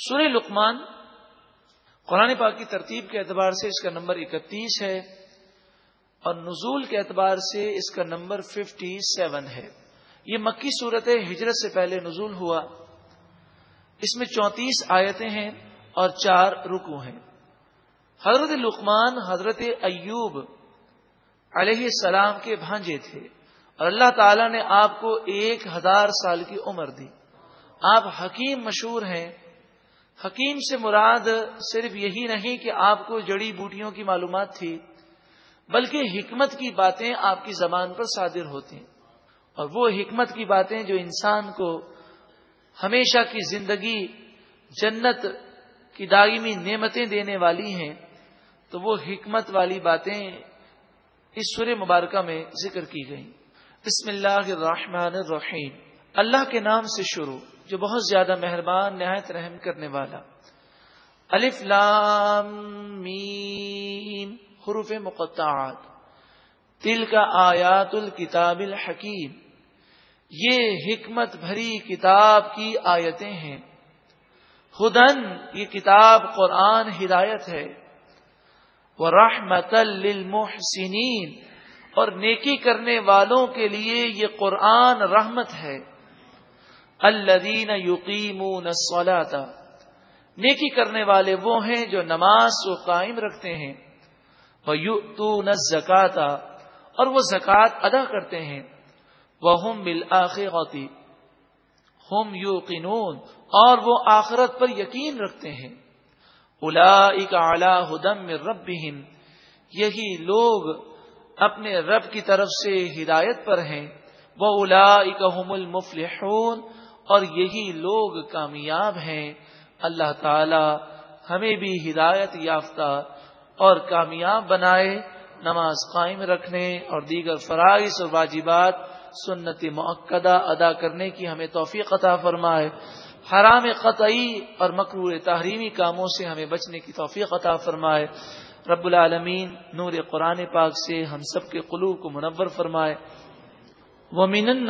سورہ لقمان، قرآن پاک کی ترتیب کے اعتبار سے اس کا نمبر اکتیس ہے اور نزول کے اعتبار سے اس کا نمبر ففٹی سیون ہے۔ یہ مکی صورت ہجرت سے پہلے نزول ہوا۔ اس میں چونتیس آیتیں ہیں اور چار رکو ہیں۔ حضرت لقمان، حضرت ایوب علیہ السلام کے بھانجے تھے اور اللہ تعالی نے آپ کو ایک ہزار سال کی عمر دی۔ آپ حکیم مشہور ہیں۔ حکیم سے مراد صرف یہی نہیں کہ آپ کو جڑی بوٹیوں کی معلومات تھی، بلکہ حکمت کی باتیں آپ کی زبان پر صادر ہوتی ہیں اور وہ حکمت کی باتیں جو انسان کو ہمیشہ کی زندگی، جنت کی دائمی نعمتیں دینے والی ہیں، تو وہ حکمت والی باتیں اس سورہ مبارکہ میں ذکر کی گئی بسم اللہ الرحمن الرحیم۔ اللہ کے نام سے شروع۔ جو بہت زیادہ مہربان، نہایت رحم کرنے والا۔ الف لام میم، حروف مقطعات۔ تل کا آیات الکتاب الحکیم۔ یہ حکمت بھری کتاب کی آیتیں ہیں۔ ہدن، یہ کتاب قرآن ہدایت ہے۔ وہ رحمت للمحسنین۔ اور نیکی کرنے والوں کے لیے یہ قرآن رحمت ہے۔ الدین یقین نیکی کرنے والے وہ ہیں جو نماز کو قائم رکھتے ہیں۔ یو زکاتا اور وہ زکوٰۃ ادا کرتے ہیں۔ وہ ہم بالآخرتی ہم یو اور وہ آخرت پر یقین رکھتے ہیں۔ الا اعلی ہدم رب یہی لوگ اپنے رب کی طرف سے ہدایت پر ہیں۔ وہ الا اکم المفلحون اور یہی لوگ کامیاب ہیں۔ اللہ تعالی ہمیں بھی ہدایت یافتہ اور کامیاب بنائے، نماز قائم رکھنے اور دیگر فرائض اور واجبات سنت معقدہ ادا کرنے کی ہمیں توفیق عطا فرمائے۔ حرام قطعی اور مقرور تحریمی کاموں سے ہمیں بچنے کی توفیق عطا فرمائے۔ رب العالمین نور قرآن پاک سے ہم سب کے قلوب کو منور فرمائے۔ وہ مین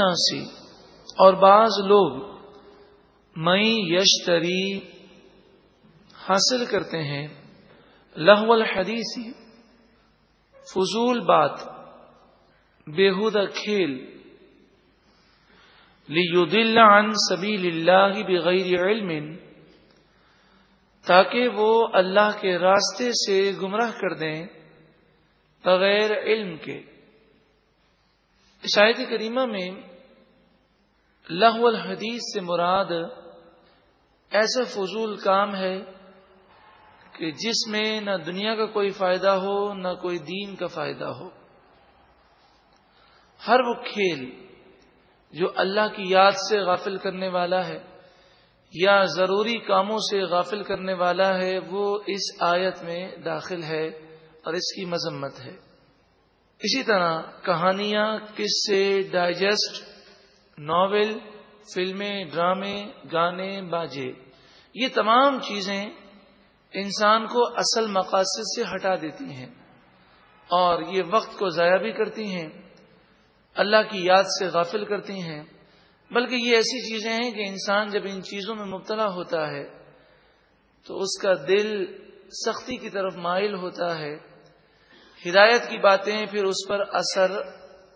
اور بعض لوگ مئی یشتری حاصل کرتے ہیں لہو الحدیثی، فضول بات بےحود کھیل لیدل عن سبیل اللہ بغیر علم، تاکہ وہ اللہ کے راستے سے گمراہ کر دیں بغیر علم کے۔ شاید کریمہ میں لہو الحدیث سے مراد ایسا فضول کام ہے کہ جس میں نہ دنیا کا کوئی فائدہ ہو، نہ کوئی دین کا فائدہ ہو۔ ہر وہ کھیل جو اللہ کی یاد سے غافل کرنے والا ہے یا ضروری کاموں سے غافل کرنے والا ہے، وہ اس آیت میں داخل ہے اور اس کی مذمت ہے۔ اسی طرح کہانیاں کس سے ڈائجسٹ ناول، فلمیں، ڈرامے، گانے، باجے۔ یہ تمام چیزیں انسان کو اصل مقاصد سے ہٹا دیتی ہیں اور یہ وقت کو ضائع بھی کرتی ہیں، اللہ کی یاد سے غافل کرتی ہیں۔ بلکہ یہ ایسی چیزیں ہیں کہ انسان جب ان چیزوں میں مبتلا ہوتا ہے تو اس کا دل سختی کی طرف مائل ہوتا ہے۔ ہدایت کی باتیں پھر اس پر اثر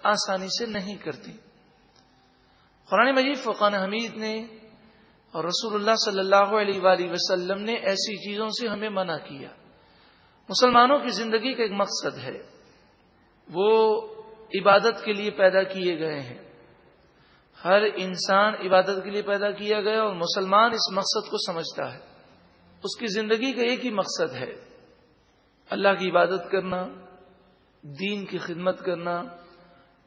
آسانی سے نہیں کرتی۔ قرآن مجید فقان حمید نے اور رسول اللہ صلی اللہ علیہ وآلہ وسلم نے ایسی چیزوں سے ہمیں منع کیا۔ مسلمانوں کی زندگی کا ایک مقصد ہے۔ وہ عبادت کے لیے پیدا کیے گئے ہیں۔ ہر انسان عبادت کے لیے پیدا کیا گیا اور مسلمان اس مقصد کو سمجھتا ہے۔ اس کی زندگی کا ایک ہی مقصد ہے۔ اللہ کی عبادت کرنا، دین کی خدمت کرنا،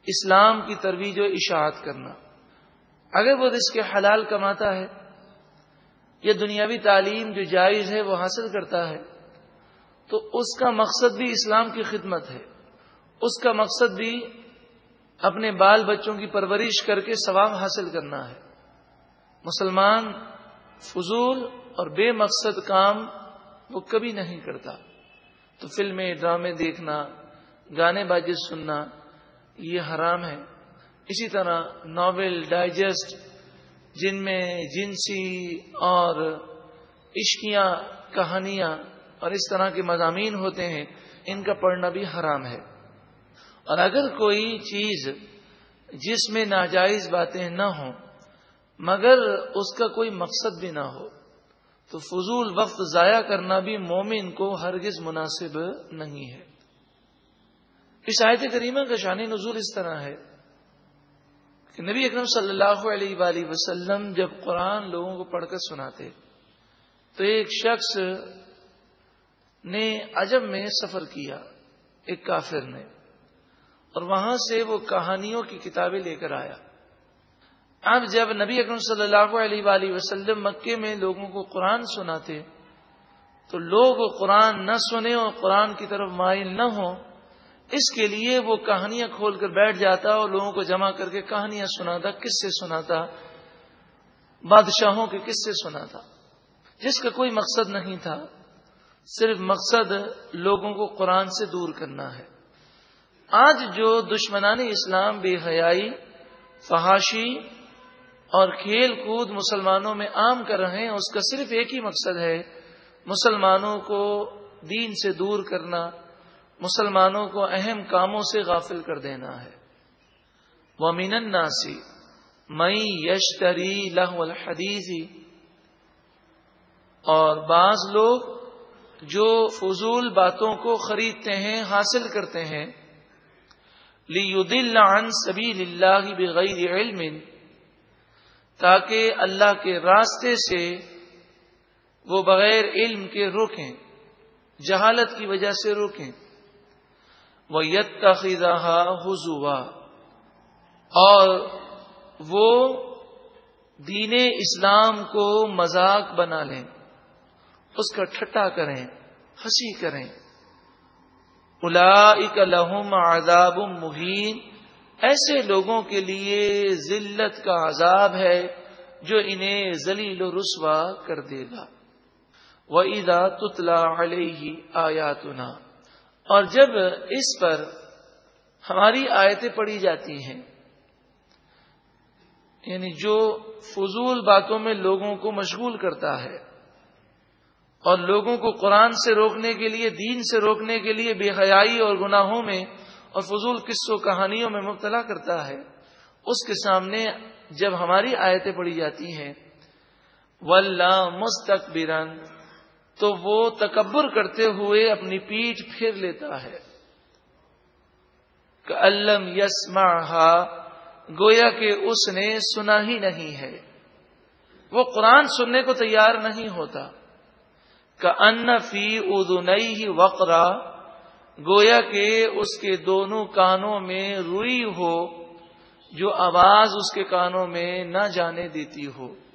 اسلام کی ترویج و اشاعت کرنا۔ اگر وہ رزق حلال کماتا ہے، یا دنیاوی تعلیم جو جائز ہے وہ حاصل کرتا ہے، تو اس کا مقصد بھی اسلام کی خدمت ہے۔ اس کا مقصد بھی اپنے بال بچوں کی پرورش کر کے ثواب حاصل کرنا ہے۔ مسلمان فضول اور بے مقصد کام وہ کبھی نہیں کرتا۔ تو فلمیں، ڈرامے دیکھنا، گانے بازی سننا، یہ حرام ہے۔ اسی طرح ناول ڈائجسٹ جن میں جنسی اور عشقیاں، کہانیاں اور اس طرح کے مضامین ہوتے ہیں، ان کا پڑھنا بھی حرام ہے۔ اور اگر کوئی چیز جس میں ناجائز باتیں نہ ہوں، مگر اس کا کوئی مقصد بھی نہ ہو، تو فضول وقت ضائع کرنا بھی مومن کو ہرگز مناسب نہیں ہے۔ اس آیت کریمہ کا شان نزول اس طرح ہے۔ کہ نبی اکرم صلی اللہ علیہ وآلہ وسلم جب قرآن لوگوں کو پڑھ کر سناتے، تو ایک شخص نے عجب میں سفر کیا، ایک کافر نے، اور وہاں سے وہ کہانیوں کی کتابیں لے کر آیا۔ اب جب نبی اکرم صلی اللہ علیہ وآلہ وسلم مکے میں لوگوں کو قرآن سناتے، تو لوگ قرآن نہ سنے اور قرآن کی طرف مائل نہ ہوں اس کے لیے وہ کہانیاں کھول کر بیٹھ جاتا اور لوگوں کو جمع کر کے کہانیاں سناتا کس سے سناتا، بادشاہوں کے کس سے سناتا۔ جس کا کوئی مقصد نہیں تھا، صرف مقصد لوگوں کو قرآن سے دور کرنا ہے۔ آج جو دشمنان اسلام بے حیائی، فحاشی اور کھیل کود مسلمانوں میں عام کر رہے ہیں، اس کا صرف ایک ہی مقصد ہے، مسلمانوں کو دین سے دور کرنا۔ مسلمانوں کو اہم کاموں سے غافل کر دینا ہے۔ وہ مین ناسی مئی یشتری لہ الحدیثی اور بعض لوگ جو فضول باتوں کو خریدتے ہیں، حاصل کرتے ہیں۔ لی عن سبیل اللہ بغیر علم۔ تاکہ اللہ کے راستے سے وہ بغیر علم کے روکیں جہالت کی وجہ سے روکیں وہ یت تخیدہ اور وہ دین اسلام کو مذاق بنا لیں، اس کا ٹھٹا کریں ہنسی کریں۔ الا لہم عذاب مہین۔ ایسے لوگوں کے لیے ذلت کا عذاب ہے جو انہیں ذلیل و رسوا کر دے گا۔ وہ ادا تتلا علیہ آیاتنا۔ اور جب اس پر ہماری آیتیں پڑھی جاتی ہیں یعنی جو فضول باتوں میں لوگوں کو مشغول کرتا ہے اور لوگوں کو قرآن سے روکنے کے لیے، دین سے روکنے کے لیے بے حیائی اور گناہوں میں اور فضول قصوں، کہانیوں میں مبتلا کرتا ہے، اس کے سامنے جب ہماری آیتیں پڑھی جاتی ہیں مستقبرن تو وہ تکبر کرتے ہوئے اپنی پیٹ پھیر لیتا ہے۔ کہ الم یسما گویا کہ اس نے سنا ہی نہیں ہے۔ وہ قرآن سننے کو تیار نہیں ہوتا۔ کہ ان فی ادنئی ہی وقرا، گویا کہ اس کے دونوں کانوں میں روئی ہو، جو آواز اس کے کانوں میں نہ جانے دیتی ہو۔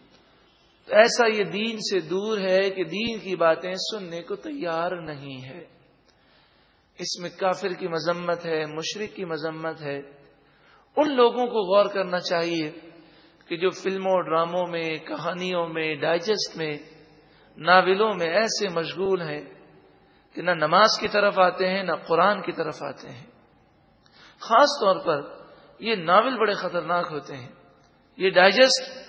ایسا یہ دین سے دور ہے کہ دین کی باتیں سننے کو تیار نہیں ہے۔ اس میں کافر کی مذمت ہے مشرق کی مذمت ہے۔ ان لوگوں کو غور کرنا چاہیے کہ جو فلموں، ڈراموں میں، کہانیوں میں، ڈائجسٹ میں، ناولوں میں ایسے مشغول ہیں کہ نہ نماز کی طرف آتے ہیں، نہ قرآن کی طرف آتے ہیں۔ خاص طور پر یہ ناول بڑے خطرناک ہوتے ہیں۔ یہ ڈائجسٹ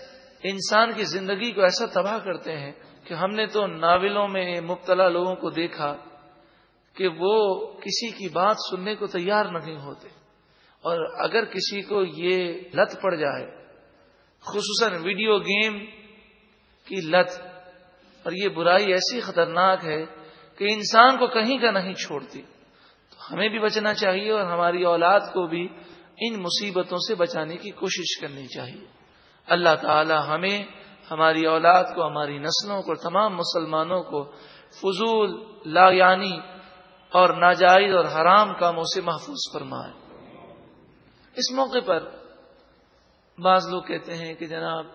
انسان کی زندگی کو ایسا تباہ کرتے ہیں کہ ہم نے تو ناولوں میں مبتلا لوگوں کو دیکھا کہ وہ کسی کی بات سننے کو تیار نہیں ہوتے۔ اور اگر کسی کو یہ لت پڑ جائے، خصوصاً ویڈیو گیم کی لت، اور یہ برائی ایسی خطرناک ہے کہ انسان کو کہیں کا نہیں چھوڑتی، تو ہمیں بھی بچنا چاہیے اور ہماری اولاد کو بھی ان مصیبتوں سے بچانے کی کوشش کرنی چاہیے۔ اللہ تعالی ہمیں، ہماری اولاد کو، ہماری نسلوں کو، تمام مسلمانوں کو فضول لا یعنی اور ناجائز اور حرام کاموں سے محفوظ فرمائے۔ اس موقع پر بعض لوگ کہتے ہیں کہ جناب،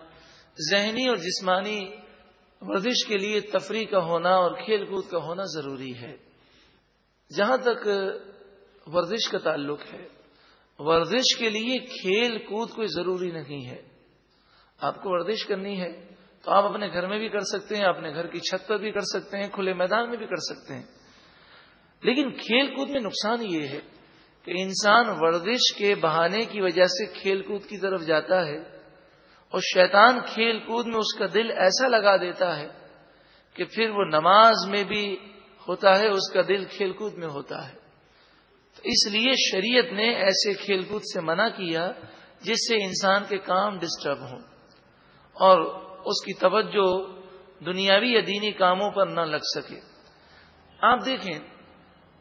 ذہنی اور جسمانی ورزش کے لیے تفریح کا ہونا اور کھیل کود کا ہونا ضروری ہے۔ جہاں تک ورزش کا تعلق ہے، ورزش کے لیے کھیل کود کوئی ضروری نہیں ہے۔ آپ کو ورزش کرنی ہے تو آپ اپنے گھر میں بھی کر سکتے ہیں، اپنے گھر کی چھت پر بھی کر سکتے ہیں، کھلے میدان میں بھی کر سکتے ہیں۔ لیکن کھیل کود میں نقصان یہ ہے کہ انسان ورزش کے بہانے کی وجہ سے کھیل کود کی طرف جاتا ہے اور شیطان کھیل کود میں اس کا دل ایسا لگا دیتا ہے کہ پھر وہ نماز میں بھی ہوتا ہے، اس کا دل کھیل کود میں ہوتا ہے۔ تو اس لیے شریعت نے ایسے کھیل کود سے منع کیا جس سے انسان کے کام ڈسٹرب ہوں۔ اور اس کی توجہ دنیاوی یا دینی کاموں پر نہ لگ سکے۔ آپ دیکھیں،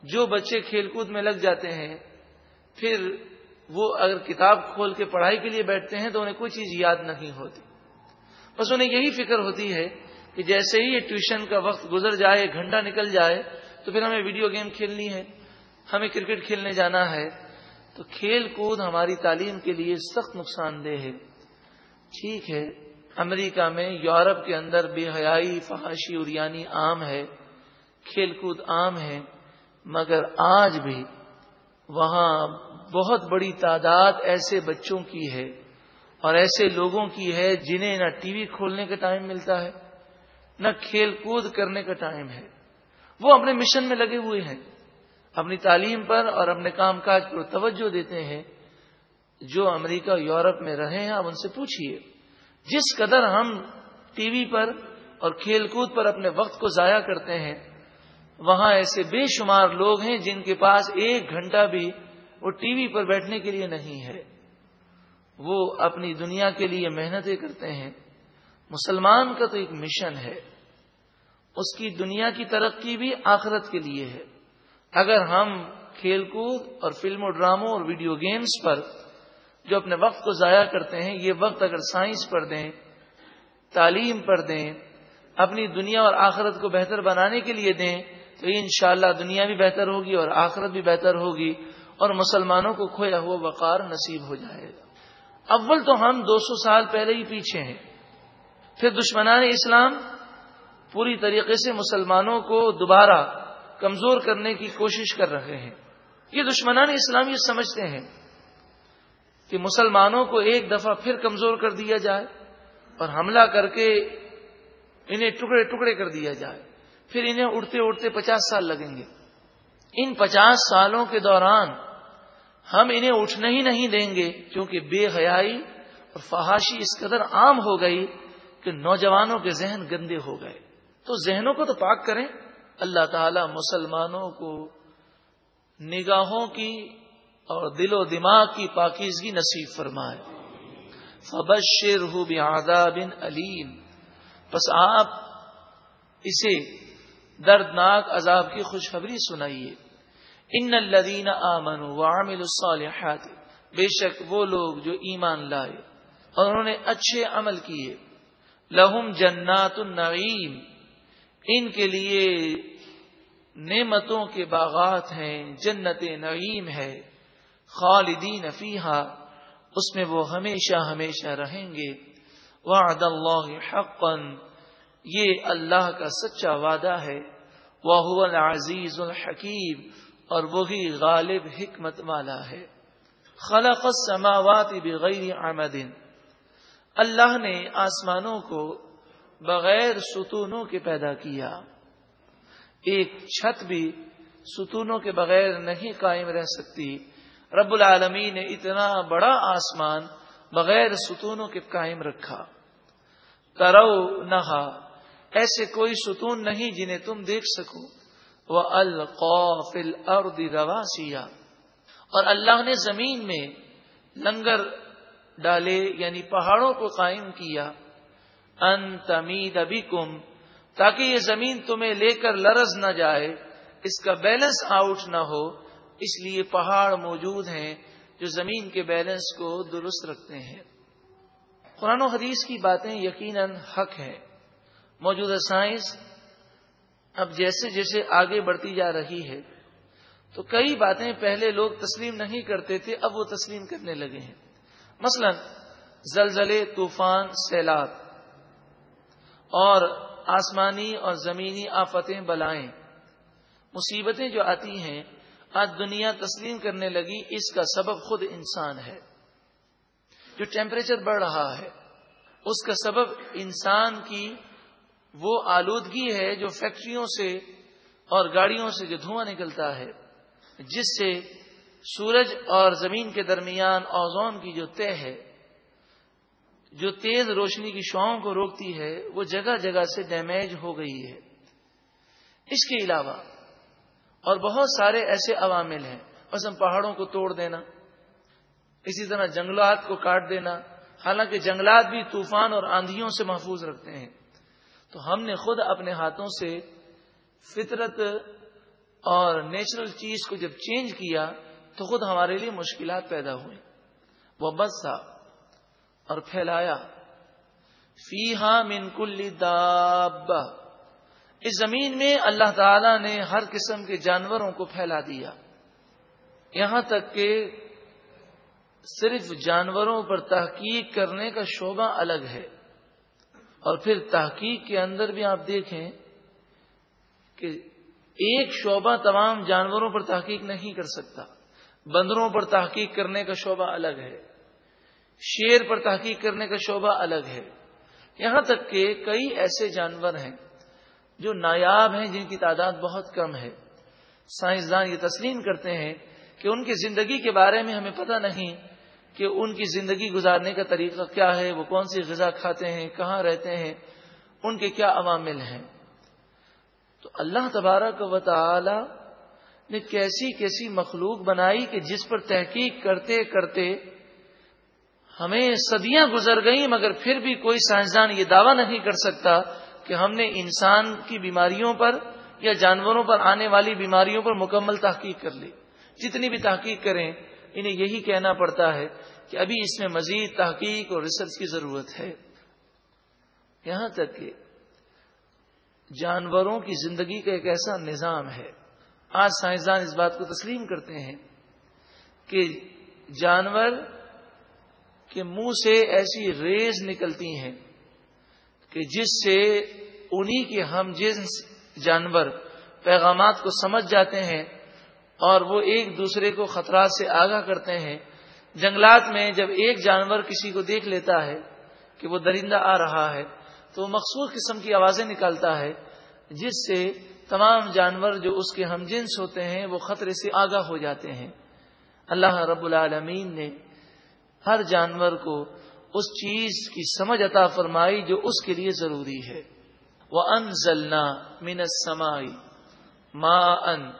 جو بچے کھیل کود میں لگ جاتے ہیں، پھر وہ اگر کتاب کھول کے پڑھائی کے لیے بیٹھتے ہیں تو انہیں کوئی چیز یاد نہیں ہوتی۔ بس انہیں یہی فکر ہوتی ہے کہ جیسے ہی یہ ٹیوشن کا وقت گزر جائے، گھنٹہ نکل جائے، تو پھر ہمیں ویڈیو گیم کھیلنی ہے، ہمیں کرکٹ کھیلنے جانا ہے۔ تو کھیل کود ہماری تعلیم کے لیے سخت نقصان دہ ہے۔ ٹھیک ہے امریکہ میں یورپ کے اندر بے حیائی، فحاشی اریانی عام ہے، کھیل کود عام ہے، مگر آج بھی وہاں بہت بڑی تعداد ایسے بچوں کی ہے اور ایسے لوگوں کی ہے جنہیں نہ ٹی وی کھولنے کا ٹائم ملتا ہے، نہ کھیل کود کرنے کا ٹائم ہے۔ وہ اپنے مشن میں لگے ہوئے ہیں، اپنی تعلیم پر اور اپنے کام کاج پر توجہ دیتے ہیں۔ جو امریکہ یورپ میں رہے ہیں آپ ان سے پوچھیے جس قدر ہم ٹی وی پر اور کھیل کود پر اپنے وقت کو ضائع کرتے ہیں، وہاں ایسے بے شمار لوگ ہیں جن کے پاس ایک گھنٹہ بھی وہ ٹی وی پر بیٹھنے کے لیے نہیں ہے۔ وہ اپنی دنیا کے لیے محنتیں کرتے ہیں۔ مسلمان کا تو ایک مشن ہے۔ اس کی دنیا کی ترقی بھی آخرت کے لیے ہے۔ اگر ہم کھیل کود اور فلم و ڈراموں اور ویڈیو گیمز پر جو اپنے وقت کو ضائع کرتے ہیں، یہ وقت اگر سائنس پر دیں، تعلیم پر دیں، اپنی دنیا اور آخرت کو بہتر بنانے کے لیے دیں، تو انشاءاللہ دنیا بھی بہتر ہوگی اور آخرت بھی بہتر ہوگی اور مسلمانوں کو کھویا ہوا وقار نصیب ہو جائے گا۔ اول تو ہم دو سو سال پہلے ہی پیچھے ہیں۔ پھر دشمنان اسلام پوری طریقے سے مسلمانوں کو دوبارہ کمزور کرنے کی کوشش کر رہے ہیں۔ یہ دشمنان اسلام یہ سمجھتے ہیں۔ کہ مسلمانوں کو ایک دفعہ پھر کمزور کر دیا جائے اور حملہ کر کے انہیں ٹکڑے ٹکڑے کر دیا جائے۔ پھر انہیں اڑتے اڑتے پچاس سال لگیں گے۔ ان پچاس سالوں کے دوران ہم انہیں اٹھنا ہی نہیں دیں گے کیونکہ بے حیائی اور فحاشی اس قدر عام ہو گئی کہ نوجوانوں کے ذہن گندے ہو گئے۔ تو ذہنوں کو تو پاک کریں۔ اللہ تعالی مسلمانوں کو نگاہوں کی اور دل و دماغ کی پاکیزگی نصیب فرمائے۔ فبشر ہو بن علیم بس آپ اسے دردناک عذاب کی خوشخبری سنائیے۔ ان الدین آمن وعمل الصالحات۔ بے شک وہ لوگ جو ایمان لائے اور انہوں نے اچھے عمل کیے۔ لہم جنات النعیم ان کے لیے نعمتوں کے باغات ہیں، جنت نعیم ہے۔ خالدین فیحا اس میں وہ ہمیشہ ہمیشہ رہیں گے۔ وعد اللہ حقا، یہ اللہ کا سچا وعدہ ہے۔ وہ العزیز الحکیم، اور وہی غالب حکمت والا ہے۔ خلق السماوات بغیر عمد۔ اللہ نے آسمانوں کو بغیر ستونوں کے پیدا کیا۔ ایک چھت بھی ستونوں کے بغیر نہیں قائم رہ سکتی۔ رب العالمین نے اتنا بڑا آسمان بغیر ستونوں کے قائم رکھا۔ کرو نہا، ایسے کوئی ستون نہیں جنہیں تم دیکھ سکو۔ وہ القوفل اردی رواسیا اور اللہ نے زمین میں لنگر ڈالے یعنی پہاڑوں کو قائم کیا۔ ان تمید ابھی کم تاکہ یہ زمین تمہیں لے کر لرز نہ جائے، اس کا بیلنس آؤٹ نہ ہو۔ اس لیے پہاڑ موجود ہیں جو زمین کے بیلنس کو درست رکھتے ہیں۔ قرآن و حدیث کی باتیں یقیناً حق ہیں۔ موجودہ سائنس اب جیسے جیسے آگے بڑھتی جا رہی ہے، تو کئی باتیں پہلے لوگ تسلیم نہیں کرتے تھے، اب وہ تسلیم کرنے لگے ہیں۔ مثلا، زلزلے، طوفان، سیلاب۔ اور آسمانی اور زمینی آفتیں بلائیں۔ مصیبتیں جو آتی ہیں آج دنیا تسلیم کرنے لگی، اس کا سبب خود انسان ہے۔ جو ٹیمپریچر بڑھ رہا ہے، اس کا سبب انسان کی وہ آلودگی ہے جو فیکٹریوں سے اور گاڑیوں سے جو دھواں نکلتا ہے، جس سے سورج اور زمین کے درمیان اوزون کی جو طے ہے، جو تیز روشنی کی شعاؤں کو روکتی ہے، وہ جگہ جگہ سے ڈیمیج ہو گئی ہے۔ اس کے علاوہ اور بہت سارے ایسے عوامل ہیں۔ بس ہم پہاڑوں کو توڑ دینا، اسی طرح جنگلات کو کاٹ دینا۔ حالانکہ جنگلات بھی طوفان اور آندھیوں سے محفوظ رکھتے ہیں۔ تو ہم نے خود اپنے ہاتھوں سے فطرت اور نیچرل چیز کو جب چینج کیا، تو خود ہمارے لیے مشکلات پیدا ہوئی وہ بسا اور پھیلایا۔ فی ہاں من کل داب اس زمین میں اللہ تعالی نے ہر قسم کے جانوروں کو پھیلا دیا۔ یہاں تک کہ صرف جانوروں پر تحقیق کرنے کا شعبہ الگ ہے۔ اور پھر تحقیق کے اندر بھی آپ دیکھیں کہ ایک شعبہ تمام جانوروں پر تحقیق نہیں کر سکتا۔ بندروں پر تحقیق کرنے کا شعبہ الگ ہے۔ شیر پر تحقیق کرنے کا شعبہ الگ ہے۔ یہاں تک کہ کئی ایسے جانور ہیں۔ جو نایاب ہیں، جن کی تعداد بہت کم ہے۔ سائنسدان یہ تسلیم کرتے ہیں کہ ان کی زندگی کے بارے میں ہمیں پتہ نہیں کہ ان کی زندگی گزارنے کا طریقہ کیا ہے، وہ کون سی غذا کھاتے ہیں، کہاں رہتے ہیں، ان کے کیا عوامل ہیں۔ تو اللہ تبارک و تعالی نے کیسی کیسی مخلوق بنائی کہ جس پر تحقیق کرتے کرتے ہمیں صدیاں گزر گئیں، مگر پھر بھی کوئی سائنسدان یہ دعویٰ نہیں کر سکتا کہ ہم نے انسان کی بیماریوں پر یا جانوروں پر آنے والی بیماریوں پر مکمل تحقیق کر لی۔ جتنی بھی تحقیق کریں، انہیں یہی کہنا پڑتا ہے کہ ابھی اس میں مزید تحقیق اور ریسرچ کی ضرورت ہے۔ یہاں تک کہ جانوروں کی زندگی کا ایک ایسا نظام ہے۔ آج سائنسدان اس بات کو تسلیم کرتے ہیں کہ جانور کے منہ سے ایسی ریز نکلتی ہیں۔ کہ جس سے انہی کے ہم جنس، جانور، پیغامات کو سمجھ جاتے ہیں اور وہ ایک دوسرے کو خطرات سے آگاہ کرتے ہیں۔ جنگلات میں جب ایک جانور کسی کو دیکھ لیتا ہے کہ وہ درندہ آ رہا ہے، تو وہ مخصوص قسم کی آوازیں نکالتا ہے، جس سے تمام جانور جو اس کے ہم جنس ہوتے ہیں، وہ خطرے سے آگاہ ہو جاتے ہیں۔ اللہ رب العالمین نے ہر جانور کو اس چیز کی سمجھ عطا فرمائی جو اس کے لیے ضروری ہے۔ وہ ان زلنا سمائی ماں ان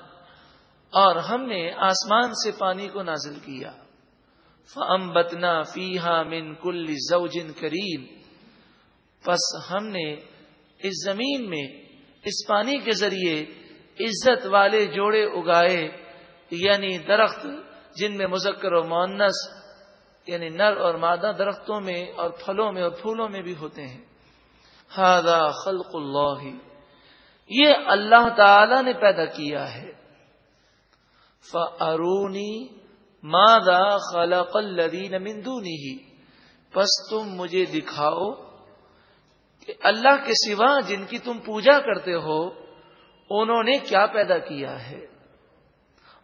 اور ہم نے آسمان سے پانی کو نازل کیا۔ فم بتنا فیحا من کل زوجن کریم پس ہم نے اس زمین میں اس پانی کے ذریعے عزت والے جوڑے اگائے یعنی درخت جن میں مذکر و مونس یعنی نر اور مادہ درختوں میں اور پھلوں میں اور پھولوں میں بھی ہوتے ہیں۔ ہادا خلق اللہ۔ یہ اللہ تعالی نے پیدا کیا ہے۔ فرونی مادا خلق الدین مندونی ہی بس تم مجھے دکھاؤ کہ اللہ کے سوا جن کی تم پوجا کرتے ہو، انہوں نے کیا پیدا کیا ہے؟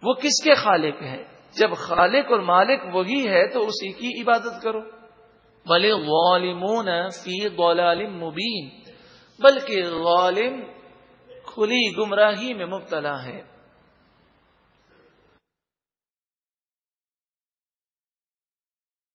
وہ کس کے خالق ہیں؟ جب خالق اور مالک وہی ہے تو اسی کی عبادت کرو۔ بلے غالمون فی غلالم مبین، بلکہ غالم کھلی گمراہی میں مبتلا ہے